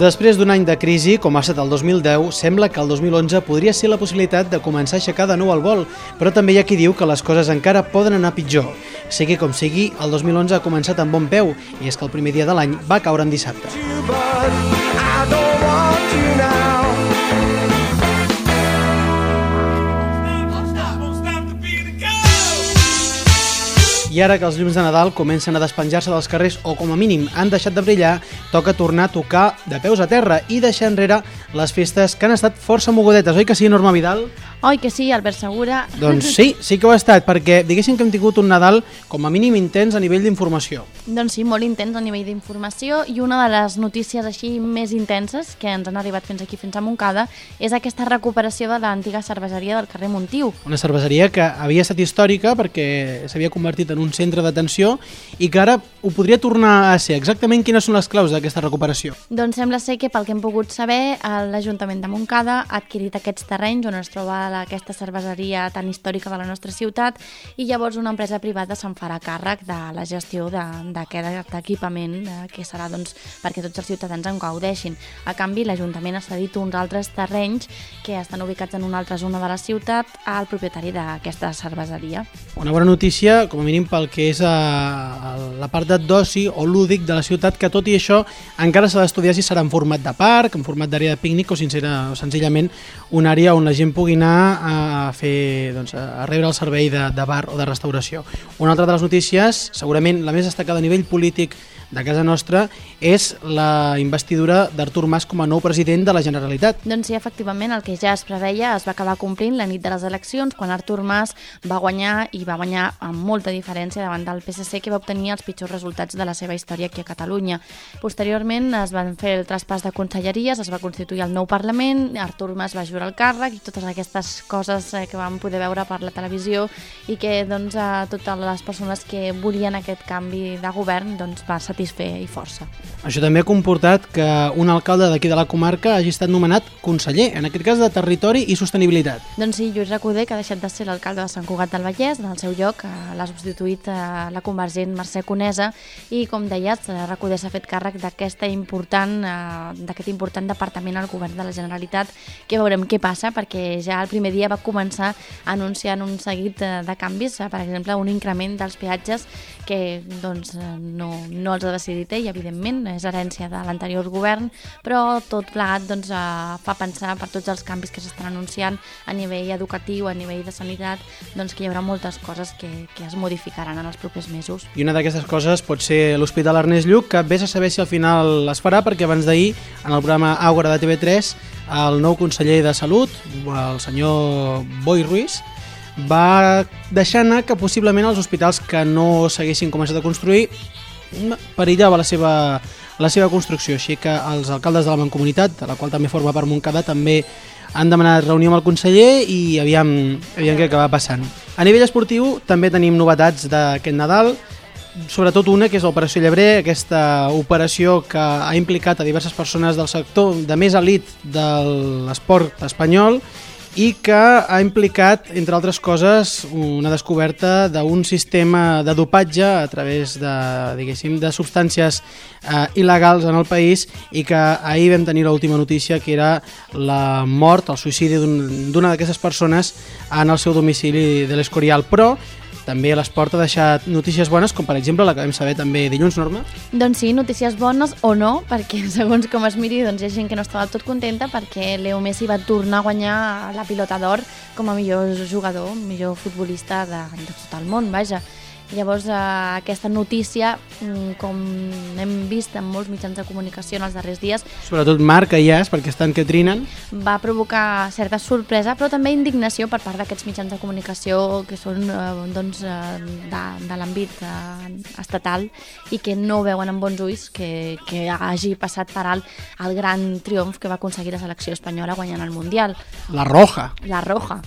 Després d'un any de crisi, com ha estat el 2010, sembla que el 2011 podria ser la possibilitat de començar a aixecar de nou el vol, però també hi ha qui diu que les coses encara poden anar pitjor. Sigui com sigui, el 2011 ha començat amb bon peu, i és que el primer dia de l'any va caure en dissabte. I ara que els llums de Nadal comencen a despenjar-se dels carrers o com a mínim han deixat de brillar, toca tornar a tocar de peus a terra i deixar enrere les festes que han estat força mogudetes, oi que sí, Norma Vidal? Oi que sí, Albert Segura? Doncs sí, sí que ho ha estat, perquè diguéssim que hem tingut un Nadal com a mínim intens a nivell d'informació. Doncs sí, molt intens a nivell d'informació i una de les notícies així més intenses que ens han arribat fins aquí, fins a Montcada, és aquesta recuperació de l'antiga cerveseria del carrer Montiu. Una cerveseria que havia estat històrica perquè s'havia convertit en un centre d'atenció i que ara ho podria tornar a ser. Exactament quines són les claus d'aquesta recuperació? Doncs sembla ser que pel que hem pogut saber, l'Ajuntament de Montcada ha adquirit aquests terrenys on es troba aquesta cerveseria tan històrica de la nostra ciutat i llavors una empresa privada se'n farà càrrec de la gestió d'aquest equipament eh, que serà doncs, perquè tots els ciutadans en gaudeixin. A canvi, l'Ajuntament ha cedit uns altres terrenys que estan ubicats en una altra zona de la ciutat al propietari d'aquesta cerveseria. Una bona notícia, com a mínim pel que és a, a la part d'oci o lúdic de la ciutat, que tot i això encara s'ha d'estudiar si serà en format de parc, en format d'àrea de pícnic o, sincera, o senzillament una àrea on la gent pugui anar a fer doncs, a rebre el servei de, de bar o de restauració. Una altra de les notícies, segurament la més destacada a nivell polític de casa nostra és la investidura d'Artur Mas com a nou president de la Generalitat. Doncs sí, efectivament, el que ja es preveia es va acabar complint la nit de les eleccions quan Artur Mas va guanyar i va guanyar amb molta diferència davant del PSC que va obtenir els pitjors resultats de la seva història aquí a Catalunya. Posteriorment es van fer el traspàs de conselleries, es va constituir el nou Parlament, Artur Mas va jurar el càrrec i totes aquestes coses eh, que vam poder veure per la televisió i que doncs, a totes les persones que volien aquest canvi de govern doncs, va satisfer satisfer i força. Això també ha comportat que un alcalde d'aquí de la comarca hagi estat nomenat conseller, en aquest cas de Territori i Sostenibilitat. Doncs sí, Lluís Recoder, que ha deixat de ser l'alcalde de Sant Cugat del Vallès, en el seu lloc eh, l'ha substituït a eh, la convergent Mercè Conesa i, com deies, eh, Recoder s'ha fet càrrec d'aquest important, d'aquest important departament al govern de la Generalitat, que veurem què passa, perquè ja el primer dia va començar anunciant un seguit de canvis, per exemple, un increment dels peatges que doncs, no, no els ha decidit ell, evidentment, és herència de l'anterior govern, però tot plegat doncs, eh, fa pensar per tots els canvis que s'estan anunciant a nivell educatiu, a nivell de sanitat, doncs que hi haurà moltes coses que, que es modificaran en els propers mesos. I una d'aquestes coses pot ser l'Hospital Ernest Lluc, que vés a saber si al final es farà, perquè abans d'ahir, en el programa Àgora de TV3, el nou conseller de Salut, el senyor Boi Ruiz, va deixar anar que possiblement els hospitals que no s'haguessin començat a construir perillava la seva, la seva construcció, així que els alcaldes de la Mancomunitat, de la qual també forma part Montcada, també han demanat reunió amb el conseller i aviam, aviam què acaba passant. A nivell esportiu també tenim novetats d'aquest Nadal, sobretot una que és l'operació Llebrer, aquesta operació que ha implicat a diverses persones del sector de més elit de l'esport espanyol i que ha implicat, entre altres coses, una descoberta d'un sistema de dopatge a través de, diguéssim, de substàncies eh, il·legals en el país i que ahir vam tenir l'última notícia que era la mort, el suïcidi d'una un, d'aquestes persones en el seu domicili de l'Escorial. Però també l'esport ha deixat notícies bones, com per exemple la que vam saber també dilluns, Norma. Doncs sí, notícies bones o no, perquè segons com es miri doncs hi ha gent que no estava tot contenta perquè Leo Messi va tornar a guanyar la pilota d'or com a millor jugador, millor futbolista de, de tot el món, vaja. Llavors, eh, aquesta notícia, mm, com hem vist en molts mitjans de comunicació en els darrers dies... Sobretot Marc i Ias, perquè estan que trinen. Va provocar certa sorpresa, però també indignació per part d'aquests mitjans de comunicació que són eh, doncs, eh, de, de l'àmbit eh, estatal i que no veuen amb bons ulls que, que hagi passat per alt el gran triomf que va aconseguir la selecció espanyola guanyant el Mundial. La Roja. La Roja.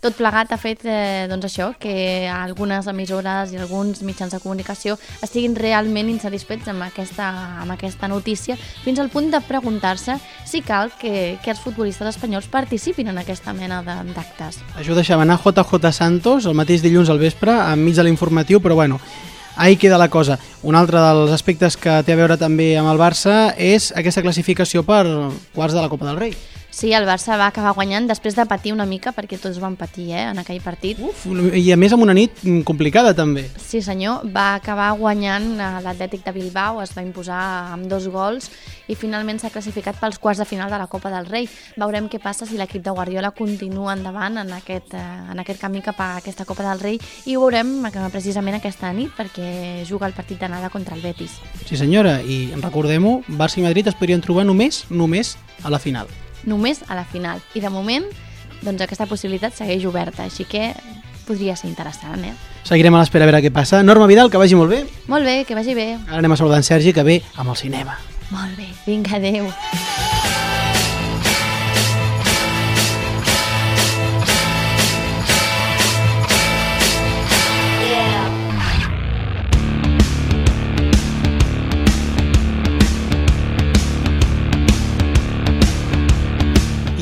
Tot plegat ha fet eh, doncs això, que algunes emissores i alguns mitjans de comunicació estiguin realment insatisfets amb aquesta, amb aquesta notícia, fins al punt de preguntar-se si cal que, que els futbolistes espanyols participin en aquesta mena d'actes. Això deixava anar JJ Santos el mateix dilluns al vespre, enmig de l'informatiu, però bueno, ahí queda la cosa. Un altre dels aspectes que té a veure també amb el Barça és aquesta classificació per quarts de la Copa del Rei. Sí, el Barça va acabar guanyant després de patir una mica, perquè tots van patir eh, en aquell partit. Uf, I a més amb una nit complicada també. Sí senyor, va acabar guanyant eh, l'Atlètic de Bilbao, es va imposar amb dos gols i finalment s'ha classificat pels quarts de final de la Copa del Rei. Veurem què passa si l'equip de Guardiola continua endavant en aquest, eh, en aquest camí cap a aquesta Copa del Rei i ho veurem eh, precisament aquesta nit perquè juga el partit d'anada contra el Betis. Sí senyora, i recordem-ho, Barça i Madrid es podrien trobar només, només a la final només a la final. I de moment, doncs aquesta possibilitat segueix oberta, així que podria ser interessant, eh? Seguirem a l'espera a veure què passa. Norma Vidal, que vagi molt bé. Molt bé, que vagi bé. Ara anem a saludar en Sergi, que ve amb el cinema. Molt bé, vinga, adeu.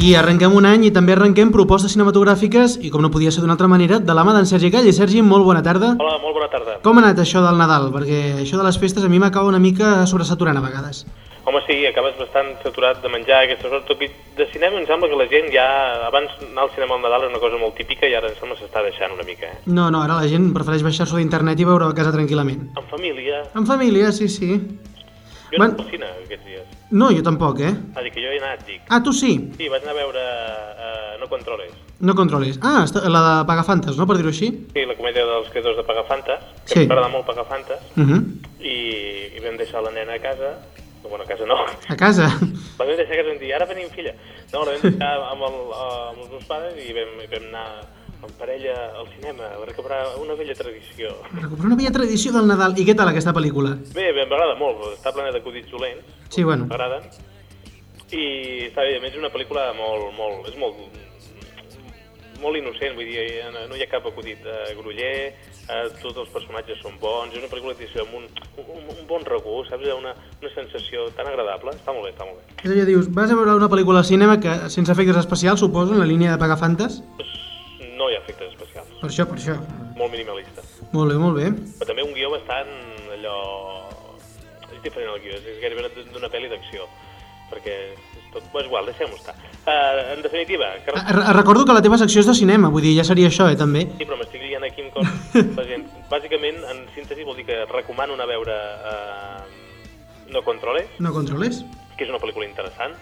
I arrenquem un any i també arrenquem propostes cinematogràfiques i, com no podia ser d'una altra manera, de la mà d'en Sergi Calle. Sergi, molt bona tarda. Hola, molt bona tarda. Com ha anat això del Nadal? Perquè això de les festes a mi m'acaba una mica sobresaturant a vegades. Home, sí, acabes bastant saturat de menjar aquestes hores. Tot i de cinema em sembla que la gent ja, abans anar al cinema al Nadal era una cosa molt típica i ara em sembla s'està deixant una mica, eh? No, no, ara la gent prefereix baixar-s'ho d'internet i veure a casa tranquil·lament. En família. En família, sí, sí. Jo Man- no al cine aquests dies. No, jo tampoc, eh? Va dir que jo he anat, dic. Ah, tu sí? Sí, vaig anar a veure uh, No Controles. No controles. Ah, la de Pagafantes, no?, per dir-ho així? Sí, la comèdia dels creadors de Pagafantes, que Sí. m'agrada molt Pagafantes, Uh -huh. i, i vam deixar la nena a casa, bueno, a casa no, A casa. la vam deixar a casa i vam dir, ara venim filla. No, la vam deixar amb, el, amb els meus pares i vam, i vam anar en parella al cinema a recuperar una vella tradició. Recuperar una vella tradició del Nadal. I què tal aquesta pel·lícula? Bé, bé, m'agrada molt, està plena d'acudits dolents, Sí, bueno. m'agraden, i està bé, a més és una pel·lícula molt, molt, és molt, molt innocent, vull dir, no, no hi ha cap acudit eh, gruller, eh, tots els personatges són bons, és una pel·lícula que amb un, un, un bon regust, saps? Una, una sensació tan agradable, està molt bé, està molt bé. És allò, dius, vas a veure una pel·lícula al cinema que sense efectes especials, suposo, en la línia de Pagafantes? Pues, no hi ha efectes especials, Per això, per això. molt minimalista. Molt bé, molt bé. Però també un guió bastant. És diferent el guió, és gairebé d'una pel·li d'acció, perquè és tot... Bé, és igual, deixem-ho estar. Uh, en definitiva, que... Ah, re- Recordo que la teva secció és de cinema, vull dir, ja seria això, eh, també. Sí, però m'estic liant aquí amb coses. Bàsicament, en síntesi, vol dir que recomano anar a veure uh, No Controles, No controles? que és una pel·lícula interessant,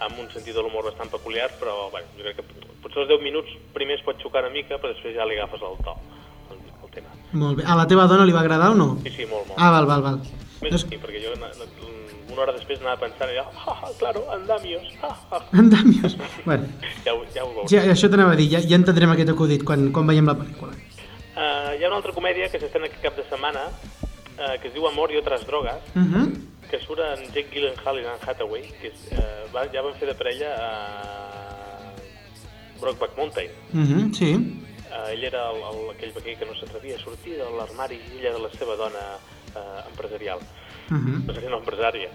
amb un sentit de l'humor bastant peculiar, però bueno, jo crec que potser els 10 minuts primers pot xocar una mica, però després ja li agafes el to, el, el tema. Molt bé. A la teva dona li va agradar o no? Sí, sí, molt, molt. Ah, val, val, val. Més Doncs, sí, perquè jo na- na- una hora després anava pensant, ja, ah, ah, claro, andamios, ah, ah. andamios. Bueno, Ja, ho- ja ho veuré. ja, això t'anava a dir, ja, ja entendrem aquest acudit quan, quan veiem la pel·lícula. Uh, hi ha una altra comèdia que s'estén aquest cap de setmana, uh, que es diu Amor i altres drogues, Uh -huh. que surt en Jake Gyllenhaal i Anne Hathaway, que és, uh, va, ja van fer de parella a Brokeback Mountain. Uh -huh. Sí. Uh, ell era el, el, aquell vaquer que no s'atrevia a sortir de l'armari i ella de la seva dona uh, empresarial, Uh -huh. empresarial no empresària.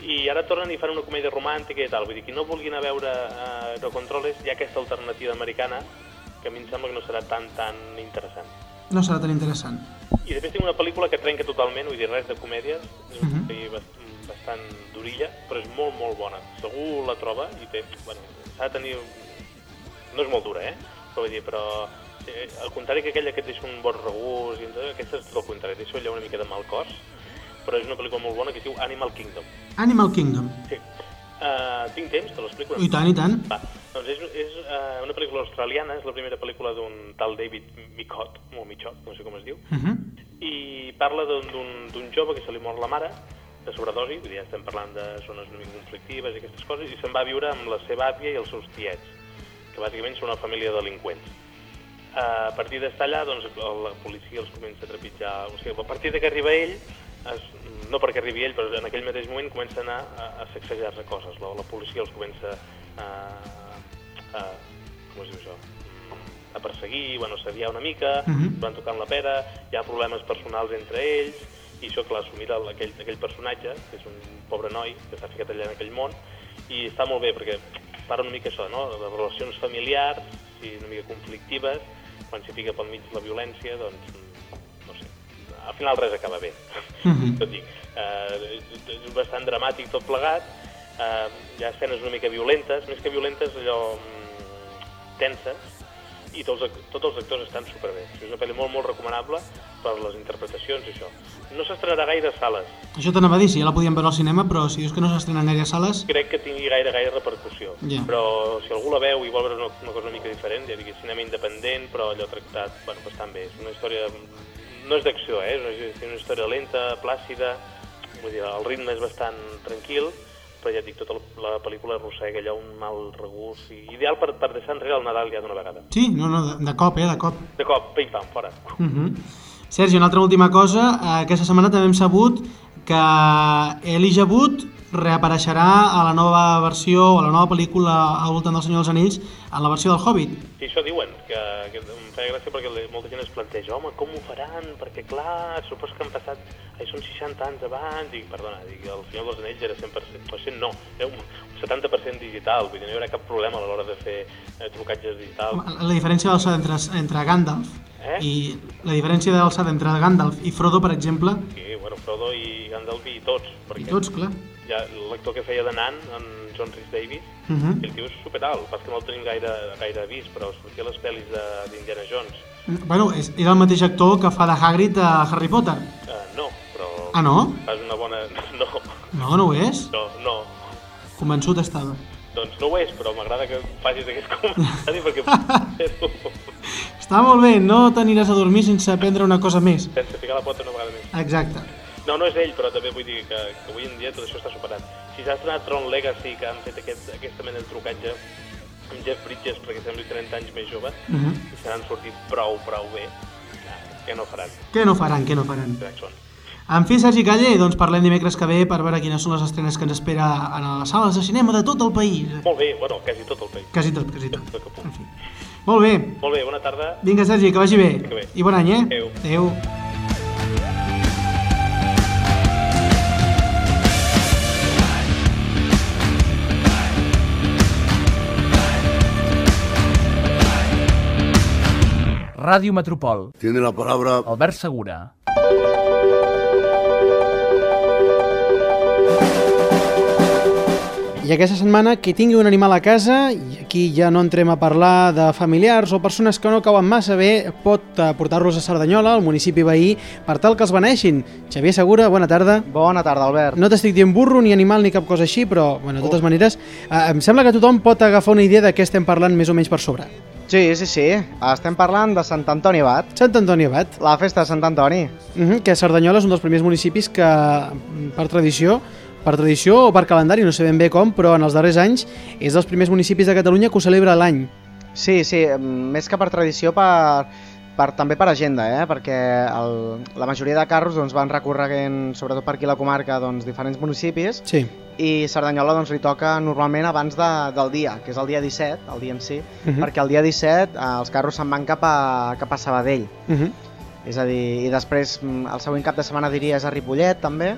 I ara tornen i fan una comèdia romàntica i tal. Vull dir, qui no vulgui anar a veure uh, No Controles, hi ha aquesta alternativa americana que a mi em sembla que no serà tan, tan interessant. No serà tan interessant. I després tinc una pel·lícula que trenca totalment, vull dir, res de comèdies, és una Mhm. bast- bastant durilla, però és molt, molt bona. Segur la troba i té, bueno, s'ha de tenir... No és molt dura, eh? Però vull dir, però eh, al contrari que aquella que et deixa un bon regust, i tot, aquesta és tot el contrari, deixa allò una mica de mal cos, però és una pel·lícula molt bona que es diu Animal Kingdom. Animal Kingdom. Sí. Uh, tinc temps, te l'explico? I tant, i tant. Va, doncs és, és uh, una pel·lícula australiana, és la primera pel·lícula d'un tal David Micot, o Michot, no sé com es diu, Uh -huh. i parla d'un- jove que se li mor la mare de sobredosi, vull dir, ja estem parlant de zones una mica conflictives i aquestes coses, i se'n va viure amb la seva àvia i els seus tiets, que bàsicament són una família de delinqüents. A partir d'estar allà, doncs, la policia els comença a trepitjar, o sigui, a partir de que arriba ell, es, no perquè arribi ell, però en aquell mateix moment comencen a, a, a sacsejar-se coses, la, la policia els comença a, a, com es diu això, a perseguir, bueno, a sediar una mica, Mhm. van tocant la pera, hi ha problemes personals entre ells, i això, clar, assumir el- aquell, aquell personatge, que és un pobre noi que s'ha ficat allà en aquell món, i està molt bé perquè parla una mica això, no? de relacions familiars i una mica conflictives, quan s'hi fica pel mig la violència, doncs, mm, no sé, al final res acaba bé. Mhm. Tot dic, eh, és bastant dramàtic tot plegat, eh, hi ha escenes una mica violentes, més que violentes, allò mm, tenses, i tots, tots els actors estan superbé. O sigui, és una pel·li molt, molt recomanable per les interpretacions i això. No s'estrenarà gaire a sales, Això t'anava a dir, si ja la podíem veure al cinema, però si dius que no s'estrenen gaire sales... crec que tingui gaire, gaire repercussió. Ja. Però si algú la veu i vol veure una, una cosa una mica diferent, ja digui cinema independent, però allò tractat, bueno, bastant bé. És una història... No és d'acció, eh? És una, és una història lenta, plàcida, vull dir, el ritme és bastant tranquil, però ja et dic, tota la, la pel·lícula arrossega allò un mal regust, i ideal per, per deixar enrere el Nadal ja d'una vegada. Sí, no, no, de, de cop, eh, de cop. De cop, pim-pam, fora. Uh -huh. Sergi, una altra última cosa. Eh, Aquesta setmana també hem sabut que Elijah Wood reapareixerà a la nova versió, a la nova pel·lícula al voltant del Senyor dels Anells, en la versió del Hobbit. I això diuen, que, que em feia gràcia perquè molta gent es planteja, home, com ho faran? Perquè, clar, supos que han passat... Ai, són 60 anys abans, dic, perdona, dic, el Senyor dels Anells era 100%, o 100 no, era un, un 70% digital, vull dir, no hi haurà cap problema a l'hora de fer eh, trucatges digitals. La, la diferència d'alçada entre, entre Gandalf Eh? i la diferència d'alçada entre Gandalf i Frodo, per exemple, Sí, bueno, Frodo i Gandalf i tots, i perquè tots, clar. Ja l'actor que feia de nan, en John Rhys Davies, Uh -huh. el tio és superalt, pas que no el tenim gaire, gaire vist, però sortia les pel·lis de- d'Indiana Jones. Bueno, és, és el mateix actor que fa de Hagrid a Harry Potter. Uh, no, però Ah, no? fas una bona... No, No, no ho és? no, no. Convençut estava. Doncs no ho és, però m'agrada que facis aquest comentari perquè Està molt bé, no t'aniràs a dormir sense aprendre una cosa més. sense ficar la pota una vegada més. Exacte. No, no és ell, però també vull dir que, que avui en dia tot això està superat. Si s'ha estrenat Tron Legacy, que han fet aquest, aquesta mena de trucatge amb Jeff Bridges perquè sembli 30 anys més jove, Uh -huh. i se n'han sortit prou, prou bé, què no faran, Què no faran, què no faran? Jackson. En fi, Sergi Calle, doncs parlem dimecres que ve per veure quines són les estrenes que ens espera en les sales de cinema de tot el país. Molt bé, bueno, quasi tot el país. Quasi tot, quasi tot. Tot. En fi. Molt bé. Molt bé, bona tarda. Vinga, Sergi, que vagi bé. Que bé. I bon any, eh? Adéu. Adéu. Ràdio Metropol. Tiene la palabra Albert Segura. I aquesta setmana, qui tingui un animal a casa, i aquí ja no entrem a parlar de familiars o persones que no cauen massa bé, pot eh, portar-los a Cerdanyola, al municipi veí, per tal que els beneixin. Xavier Segura, bona tarda. Bona tarda, Albert. No t'estic dient burro ni animal ni cap cosa així, però, bueno, de totes maneres, eh, em sembla que tothom pot agafar una idea de què estem parlant més o menys per sobre. Sí, sí, sí. Estem parlant de Sant Antoni Abat, Sant Antoni Abat, la festa de Sant Antoni. uh -huh, que Cerdanyola és un dels primers municipis que, per tradició, per tradició o per calendari, no sé ben bé com, però en els darrers anys és dels primers municipis de Catalunya que ho celebra l'any. Sí, sí, mm, més que per tradició, per, per, també per agenda, eh? perquè el, la majoria de carros doncs, van recorregent, sobretot per aquí la comarca, doncs, diferents municipis Sí. i Cerdanyola doncs, li toca normalment abans de, del dia, que és el dia 17, el dia en si, Uh -huh. perquè el dia 17 eh, els carros se'n van cap a, cap a Sabadell. Uh -huh. És a dir, i després mm, el següent cap de setmana diria és a Ripollet també,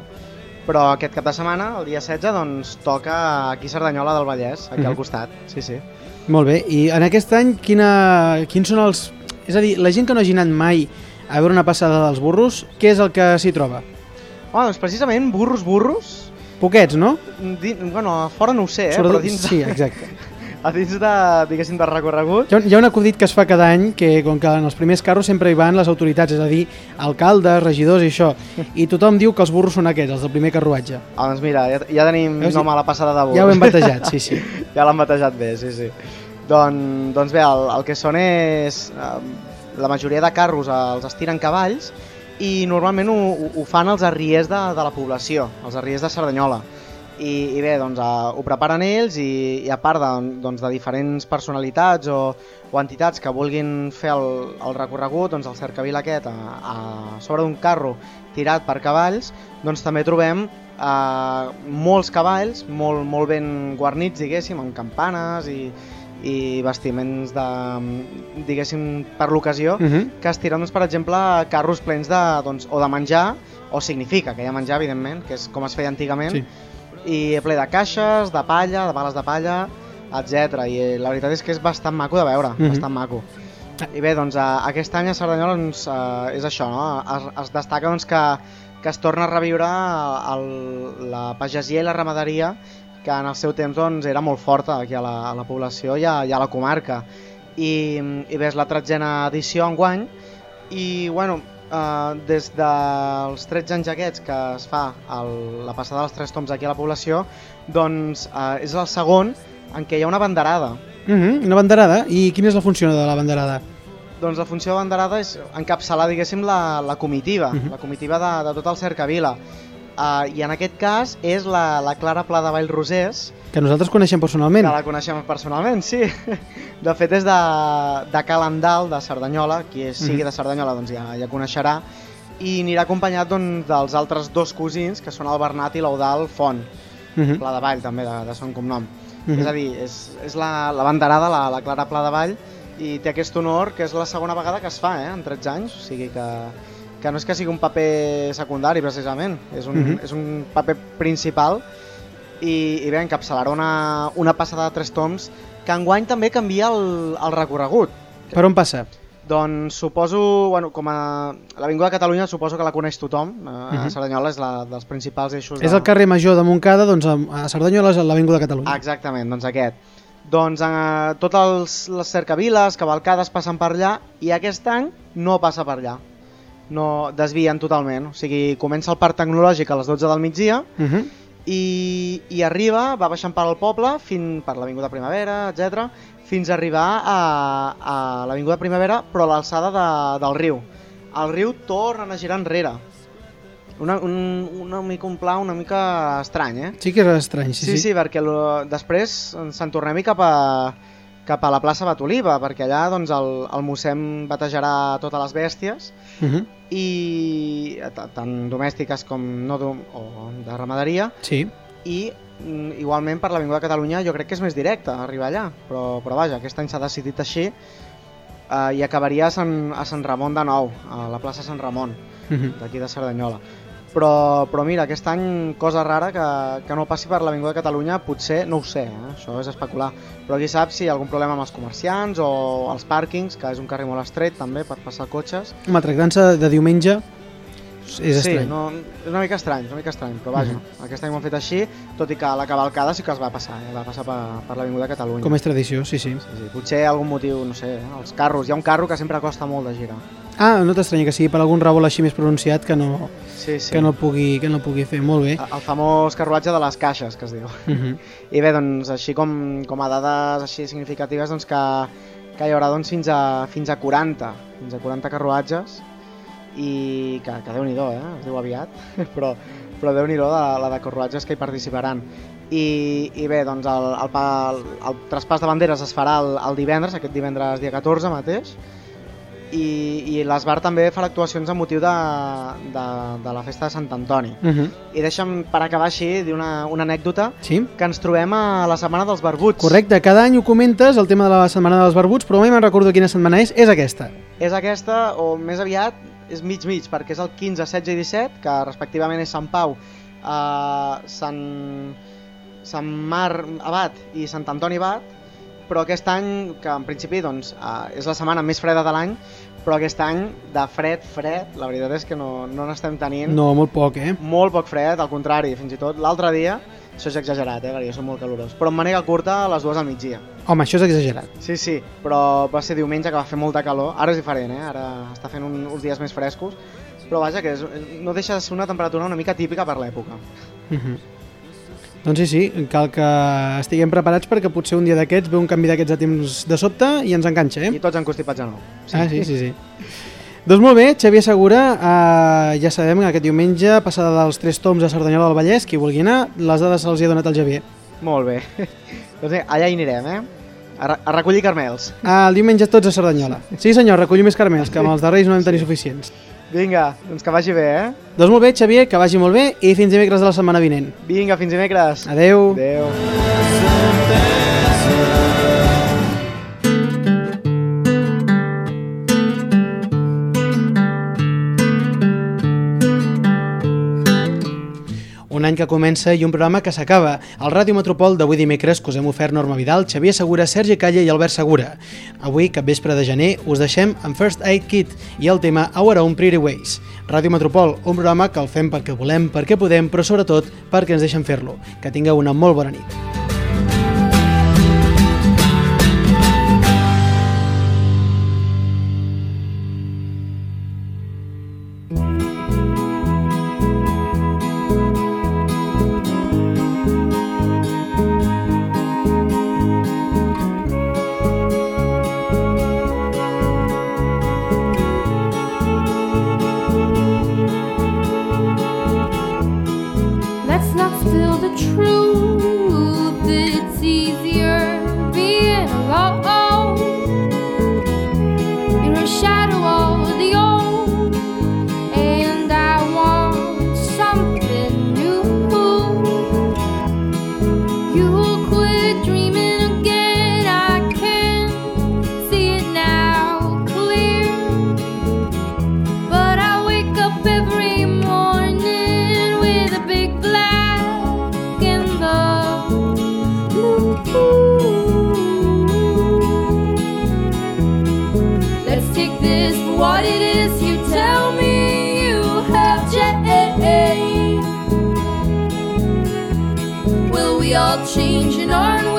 però aquest cap de setmana, el dia 16, doncs toca aquí a Cerdanyola del Vallès, aquí Mhm. al costat, sí, sí. Molt bé, i en aquest any quina, quins són els... És a dir, la gent que no hagi anat mai a veure una passada dels burros, què és el que s'hi troba? Home, doncs precisament burros, burros, Poquets, no? di, bueno, a fora no ho sé, eh, Sobretot- però dins, Sí, exacte. a dins de, diguéssim, de recorregut, Hi ha, hi ha un acudit que es fa cada any que, com que en els primers carros sempre hi van les autoritats, és a dir, alcaldes, regidors i això, i tothom diu que els burros són aquests, els del primer carruatge. ah, doncs mira, ja, ja tenim Veus? nom a la passada de burros. Ja ho hem batejat, sí, sí. ja l'han batejat bé, sí, sí. Don, doncs bé, el, el que són és... Eh, la majoria de carros els estiren cavalls i normalment ho, ho- fan els arriers de, de la població, els arriers de Cerdanyola. I, i bé, doncs eh, ho preparen ells i, i a part de, doncs, de diferents personalitats o, o entitats que vulguin fer el, el recorregut, doncs el cercavil aquest a, a sobre d'un carro tirat per cavalls, doncs també trobem eh, molts cavalls molt, molt ben guarnits, diguéssim, amb campanes i, i vestiments de, diguéssim, per l'ocasió, Uh -huh. que es tiren, doncs, per exemple, carros plens de, doncs, o de menjar, o significa que hi ha menjar, evidentment, que és com es feia antigament, Sí. i ple de caixes, de palla, de bales de palla, etc. I eh, la veritat és que és bastant maco de veure, Mhm. bastant maco. I bé, doncs a, aquest any a Cerdanyola doncs, eh, és això, no? Es, es destaca doncs, que, que es torna a reviure el, la pagesia i la ramaderia que en el seu temps doncs, era molt forta aquí a la, a la població i a, i a la comarca. I, i és la tretzena edició enguany i bueno, eh, des dels 13 anys aquests que es fa el, la passada dels tres toms aquí a la població, doncs eh, és el segon en què hi ha una banderada. Uh -huh, una banderada. I quina és la funció de la banderada? Doncs la funció de banderada és encapçalar, diguéssim, la, la comitiva, uh Mhm. -huh. la comitiva de, de tot el Cercavila. Uh, I en aquest cas és la, la Clara Pla de Vallrosers, Que nosaltres coneixem que personalment. la coneixem personalment, sí. De fet és de, de Calandal, de Cerdanyola, qui és, sigui Mhm. de Cerdanyola doncs ja, ja coneixerà, i anirà acompanyat doncs, dels altres dos cosins, que són el Bernat i l'Eudal Font, Uh -huh. Pla de Vall també, de, de son cognom. Mhm. És a dir, és, és la, la banderada, la, la Clara Pla de Vall, i té aquest honor que és la segona vegada que es fa, eh, en 13 anys, o sigui que, que no és que sigui un paper secundari precisament, és un, Mhm. és un paper principal i, i bé, encapçalarà una, una passada de tres toms que enguany també canvia el, el recorregut. Per on passa? Doncs suposo, bueno, com a l'Avinguda de Catalunya suposo que la coneix tothom, eh, a Mhm. Cerdanyola és la dels principals eixos de... És el carrer Major de Montcada, doncs a Cerdanyola és l'Avinguda de Catalunya. Exactament, doncs aquest. Doncs eh, totes les cercaviles, cavalcades passen per allà i aquest any no passa per allà. No desvien totalment, o sigui, comença el parc tecnològic a les 12 del migdia Uh -huh. i, i arriba, va baixant per al poble, fin, per l'Avinguda Primavera, etc, fins a arribar a, a l'Avinguda Primavera, però a l'alçada de, del riu. El riu torna a girar enrere. Una, un, una mica un pla una mica estrany, eh? Sí que és estrany, sí, Sí, sí, perquè lo, després se'n tornem cap a, cap a la plaça Batoliva, perquè allà doncs, el, el mossèn batejarà totes les bèsties, Uh -huh. I t- tant domèstiques com no dom o de ramaderia, sí. i mm, igualment per l'Avinguda de Catalunya jo crec que és més directe arribar allà, però, però vaja, aquest any s'ha decidit així, eh, i acabaria a Sant, a Sant Ramon de nou, a la plaça Sant Ramon Uh -huh. d'aquí de Cerdanyola. Però, però mira, aquest any cosa rara que, que no passi per l'Avinguda de Catalunya, potser, no ho sé, eh? això és especular, però qui sap si hi ha algun problema amb els comerciants o els pàrquings, que és un carrer molt estret també per passar cotxes. Home, tractant-se de diumenge és sí, estrany. no, és una mica estrany, una mica estrany, però vaja, aquest any ho han fet així, tot i que la cavalcada sí que es va passar, eh? va passar per, per l'Avinguda de Catalunya. Com és tradició, sí, sí. Sí, sí, potser algun motiu, no sé, eh? els carros, hi ha un carro que sempre costa molt de girar. Ah, no t'estranya que sigui per algun revolt així més pronunciat que no, Sí, sí. que no, pugui, que no pugui fer. Molt bé. El famós carruatge de les caixes, que es diu. Uh -huh. I bé, doncs, així com, com a dades així significatives, doncs que, que hi haurà doncs, fins, a, fins a 40, fins a 40 carruatges, i que, que déu-n'hi-do, eh? es diu aviat, però, però déu-n'hi-do de la de carruatges que hi participaran. I, i bé, doncs el, el, pa- el, el traspàs de banderes es farà el, el divendres, aquest divendres dia 14 mateix, i, i l'Esbar també farà actuacions amb motiu de, de, de la festa de Sant Antoni. Uh -huh. I deixa'm, per acabar així, dir una, una anècdota Sí? que ens trobem a la setmana dels barbuts. Correcte, cada any ho comentes, el tema de la setmana dels barbuts, però mai me'n recordo quina setmana és, és aquesta. És aquesta, o més aviat, és mig-mig, perquè és el 15, 16 i 17, que respectivament és Sant Pau, eh, Sant, Sant Mar Abat i Sant Antoni Abat, però aquest any, que en principi doncs, eh, és la setmana més freda de l'any, però aquest any, de fred, fred, la veritat és que no no n'estem tenint No, molt poc, eh? molt poc fred, al contrari, fins i tot l'altre dia, això és exagerat, eh, perquè jo soc molt calorós, però amb manega curta a les dues al migdia. Home, això és exagerat. Sí, sí, però va ser diumenge que va fer molta calor. Ara és diferent, eh? Ara està fent un, uns dies més frescos. Però vaja, que és, no deixa de ser una temperatura una mica típica per l'època. Uh -huh. Doncs sí, sí, cal que estiguem preparats perquè potser un dia d'aquests ve un canvi d'aquests de temps de sobte i ens enganxa, eh? I tots encostipats de nou. Sí. Ah, sí, sí, sí. doncs molt bé, Xavier Segura, eh, ja sabem que aquest diumenge, passada dels tres toms a Cerdanyola del Vallès, qui vulgui anar, les dades se'ls ha donat al Xavier. Molt bé. Doncs allà hi anirem, eh? A, a recollir carmels. Ah, el diumenge tots a Cerdanyola. Sí senyor, recollim més carmels, que amb els darrers no vam tenir suficients. Vinga, doncs que vagi bé, eh? Doncs molt bé, Xavier, que vagi molt bé i fins dimecres de la setmana vinent. Vinga, fins dimecres. Adeu. Adeu. Un any que comença i un programa que s'acaba. El Ràdio Metropol d'avui dimecres que us hem ofert Norma Vidal, Xavier Segura, Sergi Calle i Albert Segura. Avui, cap vespre de gener, us deixem amb First Aid Kit i el tema Our Own Pretty Ways. Ràdio Metropol, un programa que el fem perquè volem, perquè podem, però sobretot perquè ens deixen fer-lo. Que tingueu una molt bona nit. Dreaming changing our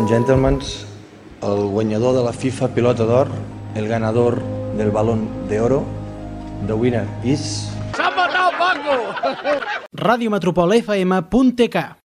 and gentlemen, el guanyador de la FIFA Pilota d'Or, el ganador del Balón de Oro, the winner is... Ràdio Metropol FM.tk